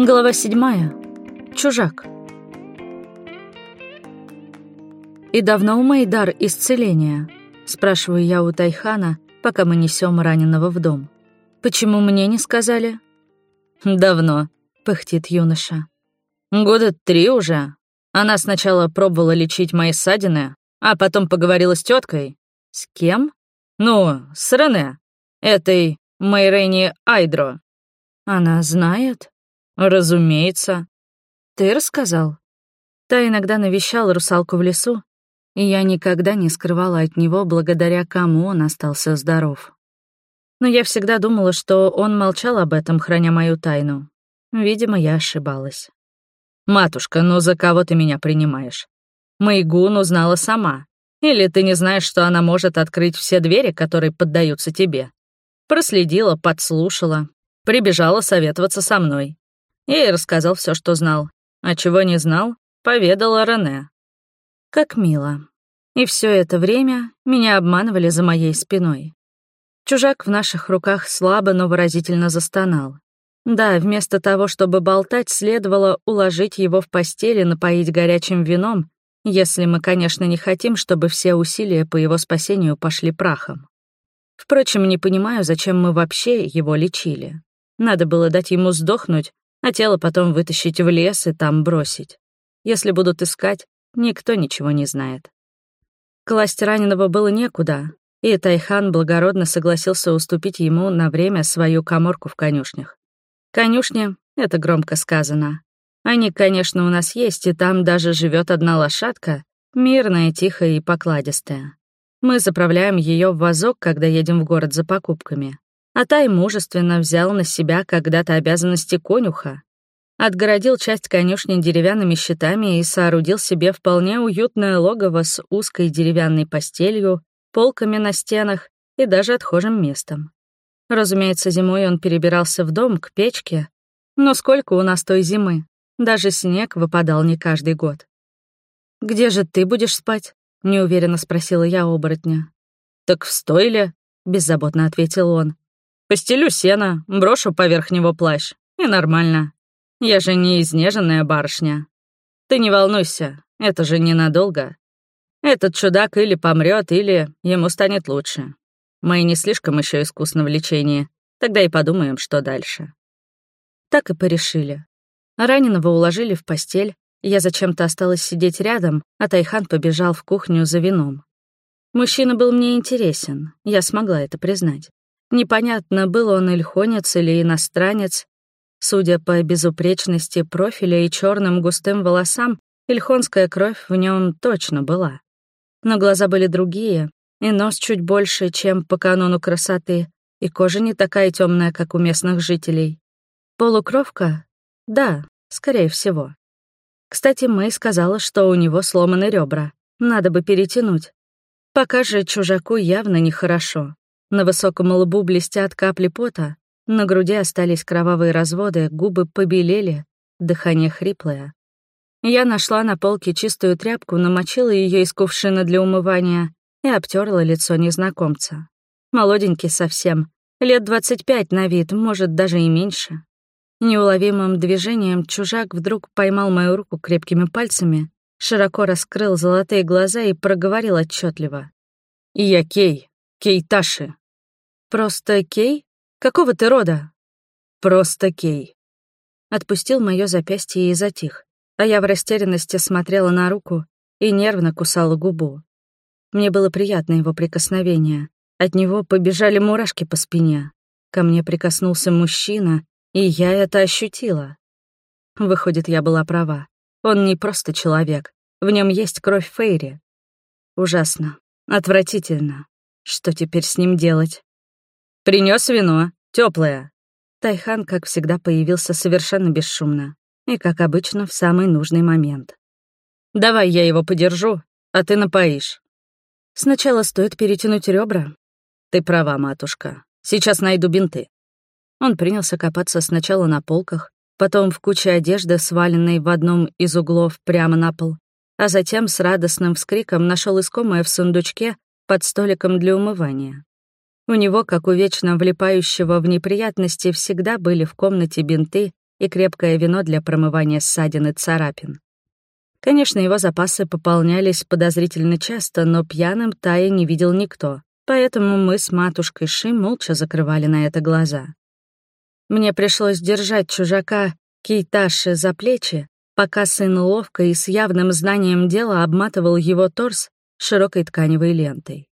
Глава седьмая. Чужак. «И давно у моей дар исцеления?» — спрашиваю я у Тайхана, пока мы несем раненого в дом. «Почему мне не сказали?» «Давно», — пыхтит юноша. «Года три уже. Она сначала пробовала лечить мои ссадины, а потом поговорила с теткой. С кем? Ну, с Рене. Этой Майрени Айдро. Она знает? Разумеется. Ты рассказал? Та иногда навещал русалку в лесу, и я никогда не скрывала от него, благодаря кому он остался здоров. Но я всегда думала, что он молчал об этом, храня мою тайну. Видимо, я ошибалась. «Матушка, ну за кого ты меня принимаешь? Майгун узнала сама. Или ты не знаешь, что она может открыть все двери, которые поддаются тебе? Проследила, подслушала, прибежала советоваться со мной. Ей рассказал все, что знал. А чего не знал, поведала Рене. Как мило. И все это время меня обманывали за моей спиной. Чужак в наших руках слабо, но выразительно застонал. Да, вместо того, чтобы болтать, следовало уложить его в постели, напоить горячим вином если мы, конечно, не хотим, чтобы все усилия по его спасению пошли прахом. Впрочем, не понимаю, зачем мы вообще его лечили. Надо было дать ему сдохнуть, а тело потом вытащить в лес и там бросить. Если будут искать, никто ничего не знает. Класть раненого было некуда, и Тайхан благородно согласился уступить ему на время свою коморку в конюшнях. Конюшня — это громко сказано. Они, конечно, у нас есть, и там даже живет одна лошадка, мирная, тихая и покладистая. Мы заправляем ее в вазок, когда едем в город за покупками. А Тай мужественно взял на себя когда-то обязанности конюха. Отгородил часть конюшни деревянными щитами и соорудил себе вполне уютное логово с узкой деревянной постелью, полками на стенах и даже отхожим местом. Разумеется, зимой он перебирался в дом к печке, но сколько у нас той зимы? Даже снег выпадал не каждый год. «Где же ты будешь спать?» — неуверенно спросила я оборотня. «Так в стойле», — беззаботно ответил он. «Постелю сено, брошу поверх него плащ, и нормально. Я же не изнеженная барышня. Ты не волнуйся, это же ненадолго. Этот чудак или помрет, или ему станет лучше. Мы не слишком еще искусны в лечении, тогда и подумаем, что дальше». Так и порешили. Раненого уложили в постель, я зачем-то осталась сидеть рядом, а Тайхан побежал в кухню за вином. Мужчина был мне интересен, я смогла это признать. Непонятно, был он ильхонец или иностранец. Судя по безупречности профиля и черным густым волосам, ильхонская кровь в нем точно была. Но глаза были другие, и нос чуть больше, чем по канону красоты, и кожа не такая темная, как у местных жителей. Полукровка, да, скорее всего. Кстати, Мэй сказала, что у него сломаны ребра. Надо бы перетянуть. Пока же чужаку явно нехорошо. На высоком лбу блестят капли пота, на груди остались кровавые разводы, губы побелели, дыхание хриплое. Я нашла на полке чистую тряпку, намочила ее из кувшина для умывания и обтерла лицо незнакомца. Молоденький совсем, лет двадцать пять на вид, может, даже и меньше. Неуловимым движением чужак вдруг поймал мою руку крепкими пальцами, широко раскрыл золотые глаза и проговорил отчетливо: «Я Кей, Кей Таши». «Просто Кей? Какого ты рода?» «Просто Кей». Отпустил мое запястье и затих, а я в растерянности смотрела на руку и нервно кусала губу. Мне было приятно его прикосновение. От него побежали мурашки по спине. Ко мне прикоснулся мужчина, и я это ощутила. Выходит, я была права. Он не просто человек. В нем есть кровь Фейри. Ужасно. Отвратительно. Что теперь с ним делать? Принес вино. теплое. Тайхан, как всегда, появился совершенно бесшумно. И, как обычно, в самый нужный момент. «Давай я его подержу, а ты напоишь». «Сначала стоит перетянуть ребра». «Ты права, матушка. Сейчас найду бинты». Он принялся копаться сначала на полках, потом в куче одежды, сваленной в одном из углов прямо на пол, а затем с радостным вскриком нашел искомое в сундучке под столиком для умывания. У него, как у вечно влипающего в неприятности, всегда были в комнате бинты и крепкое вино для промывания ссадин и царапин. Конечно, его запасы пополнялись подозрительно часто, но пьяным Тая не видел никто, поэтому мы с матушкой Ши молча закрывали на это глаза. Мне пришлось держать чужака Кейташи за плечи, пока сын ловко и с явным знанием дела обматывал его торс широкой тканевой лентой.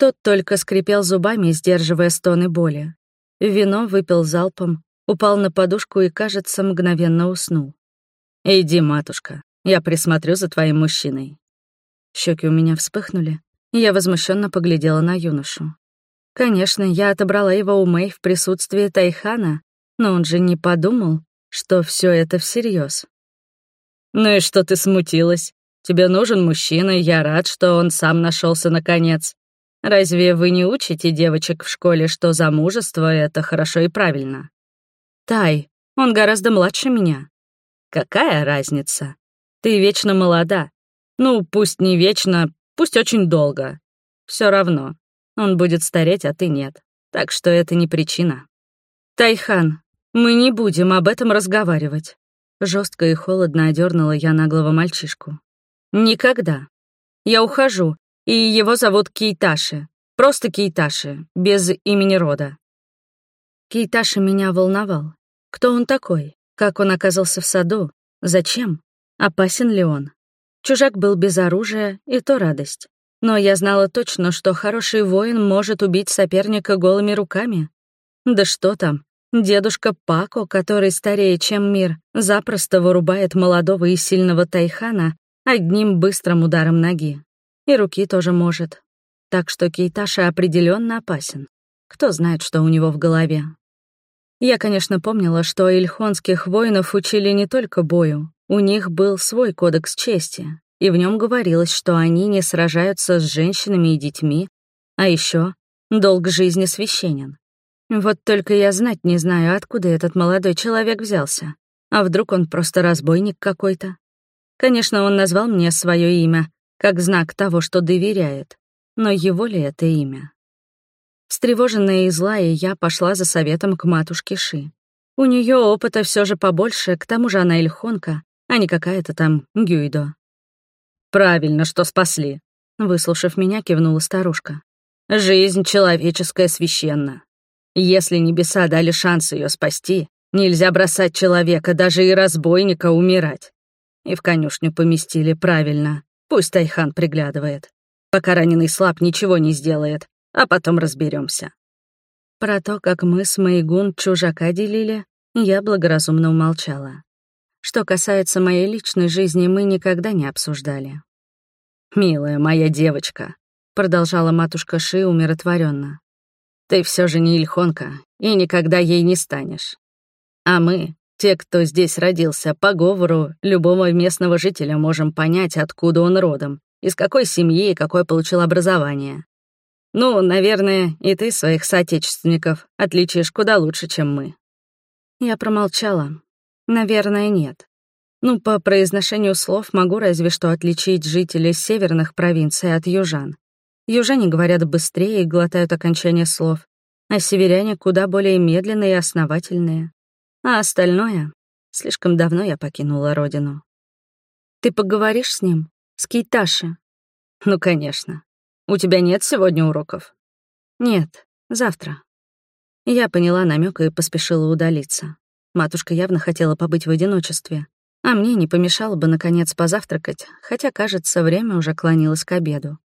Тот только скрипел зубами, сдерживая стоны боли. Вино выпил залпом, упал на подушку и, кажется, мгновенно уснул. «Иди, матушка, я присмотрю за твоим мужчиной». Щеки у меня вспыхнули, и я возмущенно поглядела на юношу. Конечно, я отобрала его у Мэй в присутствии Тайхана, но он же не подумал, что все это всерьез. «Ну и что ты смутилась? Тебе нужен мужчина, и я рад, что он сам нашелся наконец. Разве вы не учите девочек в школе, что замужество — это хорошо и правильно? Тай, он гораздо младше меня. Какая разница? Ты вечно молода. Ну, пусть не вечно, пусть очень долго. Все равно. Он будет стареть, а ты нет. Так что это не причина. Тайхан, мы не будем об этом разговаривать. Жестко и холодно одернула я наглого мальчишку. Никогда. Я ухожу, и его зовут Кейташи. Просто Кейташи, без имени рода. Кейташи меня волновал. Кто он такой? Как он оказался в саду? Зачем? Опасен ли он? Чужак был без оружия, и то радость. Но я знала точно, что хороший воин может убить соперника голыми руками. Да что там, дедушка Пако, который старее, чем мир, запросто вырубает молодого и сильного Тайхана одним быстрым ударом ноги. И руки тоже может. Так что Кейташа определенно опасен. Кто знает, что у него в голове. Я, конечно, помнила, что ильхонских воинов учили не только бою. У них был свой кодекс чести, и в нем говорилось, что они не сражаются с женщинами и детьми, а еще долг жизни священен. Вот только я знать не знаю, откуда этот молодой человек взялся. А вдруг он просто разбойник какой-то? Конечно, он назвал мне свое имя, как знак того, что доверяет. Но его ли это имя? Встревоженная и злая, я пошла за советом к матушке Ши. У нее опыта все же побольше, к тому же она ильхонка, а не какая-то там Гюйдо. «Правильно, что спасли», — выслушав меня, кивнула старушка. «Жизнь человеческая священна. Если небеса дали шанс ее спасти, нельзя бросать человека, даже и разбойника, умирать. И в конюшню поместили правильно. Пусть Тайхан приглядывает. Пока раненый слаб, ничего не сделает, а потом разберемся. Про то, как мы с Мэйгун чужака делили, я благоразумно умолчала. Что касается моей личной жизни, мы никогда не обсуждали. «Милая моя девочка», — продолжала матушка Ши умиротворенно, «ты все же не Ильхонка и никогда ей не станешь. А мы, те, кто здесь родился, по говору любого местного жителя можем понять, откуда он родом, из какой семьи и какое получил образование. Ну, наверное, и ты своих соотечественников отличишь куда лучше, чем мы». Я промолчала. Наверное, нет. Ну, по произношению слов могу разве что отличить жителей северных провинций от южан. Южане говорят быстрее и глотают окончания слов, а северяне куда более медленные и основательные. А остальное... Слишком давно я покинула родину. Ты поговоришь с ним? С Кейташи? Ну, конечно. У тебя нет сегодня уроков? Нет, завтра. Я поняла намек и поспешила удалиться. Матушка явно хотела побыть в одиночестве, а мне не помешало бы, наконец, позавтракать, хотя, кажется, время уже клонилось к обеду.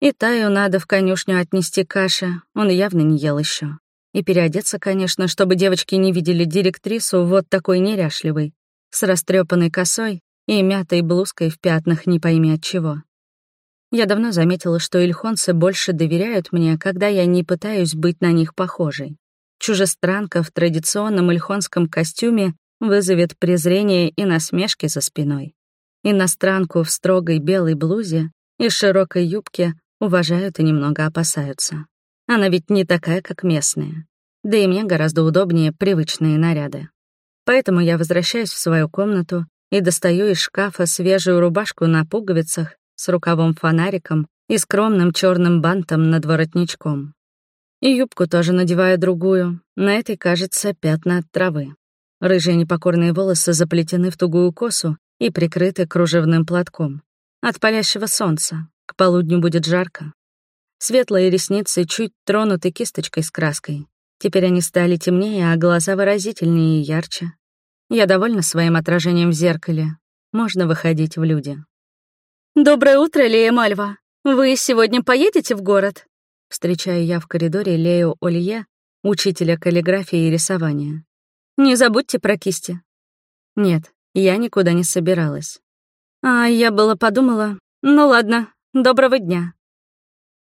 И Таю надо в конюшню отнести каши, он явно не ел еще. И переодеться, конечно, чтобы девочки не видели директрису вот такой неряшливой, с растрепанной косой и мятой блузкой в пятнах не пойми от чего. Я давно заметила, что ильхонцы больше доверяют мне, когда я не пытаюсь быть на них похожей. Чужестранка в традиционном ильхонском костюме вызовет презрение и насмешки за спиной. Иностранку в строгой белой блузе и широкой юбке уважают и немного опасаются. Она ведь не такая, как местные. Да и мне гораздо удобнее привычные наряды. Поэтому я возвращаюсь в свою комнату и достаю из шкафа свежую рубашку на пуговицах с рукавом-фонариком и скромным черным бантом над воротничком. И юбку тоже надеваю другую, на этой, кажется, пятна от травы. Рыжие непокорные волосы заплетены в тугую косу и прикрыты кружевным платком. От палящего солнца. К полудню будет жарко. Светлые ресницы чуть тронуты кисточкой с краской. Теперь они стали темнее, а глаза выразительнее и ярче. Я довольна своим отражением в зеркале. Можно выходить в люди. «Доброе утро, Лея Мальва. Вы сегодня поедете в город?» Встречаю я в коридоре Лею Олье, учителя каллиграфии и рисования. «Не забудьте про кисти». Нет, я никуда не собиралась. А я было подумала, ну ладно, доброго дня.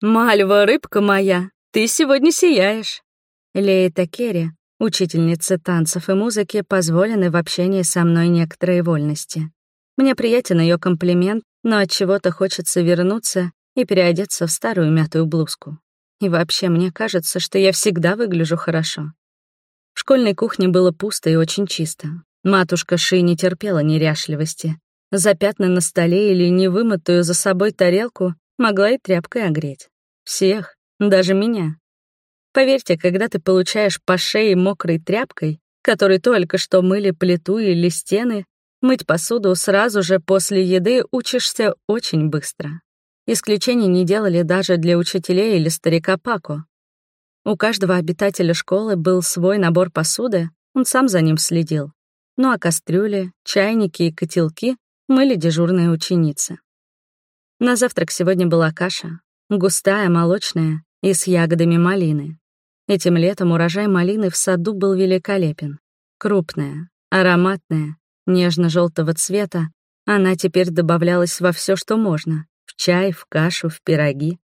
«Мальва, рыбка моя, ты сегодня сияешь». Лея Такери, учительница танцев и музыки, позволены в общении со мной некоторые вольности. Мне приятен ее комплимент, но от чего-то хочется вернуться и переодеться в старую мятую блузку. И вообще, мне кажется, что я всегда выгляжу хорошо. В школьной кухне было пусто и очень чисто. Матушка Ши не терпела неряшливости. За пятна на столе или невымытую за собой тарелку могла и тряпкой огреть. Всех, даже меня. Поверьте, когда ты получаешь по шее мокрой тряпкой, которой только что мыли плиту или стены, мыть посуду сразу же после еды учишься очень быстро. Исключений не делали даже для учителей или старика Пако. У каждого обитателя школы был свой набор посуды, он сам за ним следил. Ну а кастрюли, чайники и котелки мыли дежурные ученицы. На завтрак сегодня была каша, густая, молочная и с ягодами малины. Этим летом урожай малины в саду был великолепен. Крупная, ароматная, нежно желтого цвета, она теперь добавлялась во все, что можно, в чай, в кашу, в пироги.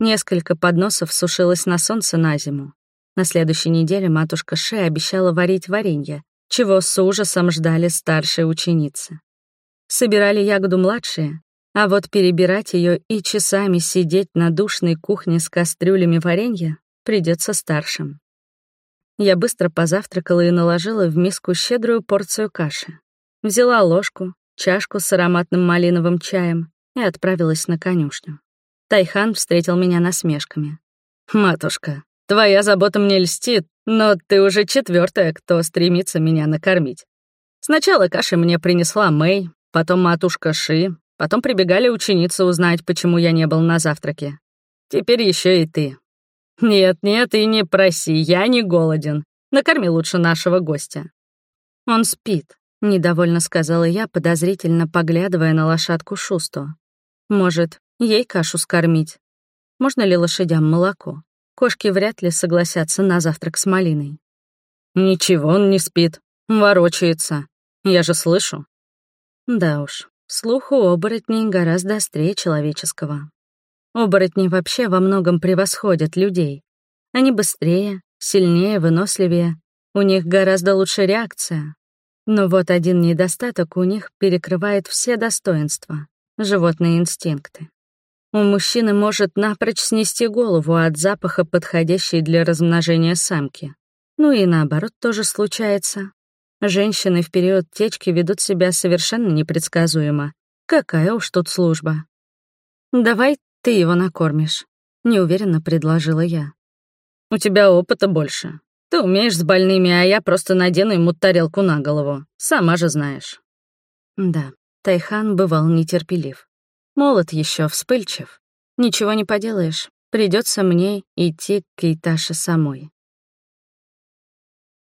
Несколько подносов сушилось на солнце на зиму. На следующей неделе матушка Ше обещала варить варенье, чего с ужасом ждали старшие ученицы. Собирали ягоду младшие, а вот перебирать ее и часами сидеть на душной кухне с кастрюлями варенья придется старшим. Я быстро позавтракала и наложила в миску щедрую порцию каши. Взяла ложку, чашку с ароматным малиновым чаем и отправилась на конюшню. Тайхан встретил меня насмешками. «Матушка, твоя забота мне льстит, но ты уже четвертая, кто стремится меня накормить. Сначала каши мне принесла Мэй, потом матушка Ши, потом прибегали ученицы узнать, почему я не был на завтраке. Теперь еще и ты. Нет, нет, и не проси, я не голоден. Накорми лучше нашего гостя. Он спит, недовольно сказала я, подозрительно поглядывая на лошадку Шусту. Может, ей кашу скормить? Можно ли лошадям молоко? Кошки вряд ли согласятся на завтрак с малиной. Ничего, он не спит. Ворочается. Я же слышу. Да уж, слух у оборотней гораздо острее человеческого. Оборотни вообще во многом превосходят людей. Они быстрее, сильнее, выносливее. У них гораздо лучше реакция. Но вот один недостаток у них перекрывает все достоинства животные инстинкты. У мужчины может напрочь снести голову от запаха, подходящей для размножения самки. Ну и наоборот тоже случается. Женщины в период течки ведут себя совершенно непредсказуемо. Какая уж тут служба. «Давай ты его накормишь», — неуверенно предложила я. «У тебя опыта больше. Ты умеешь с больными, а я просто надену ему тарелку на голову. Сама же знаешь». Да, Тайхан бывал нетерпелив. Молод еще, вспыльчив. Ничего не поделаешь, придется мне идти к Кейташе самой.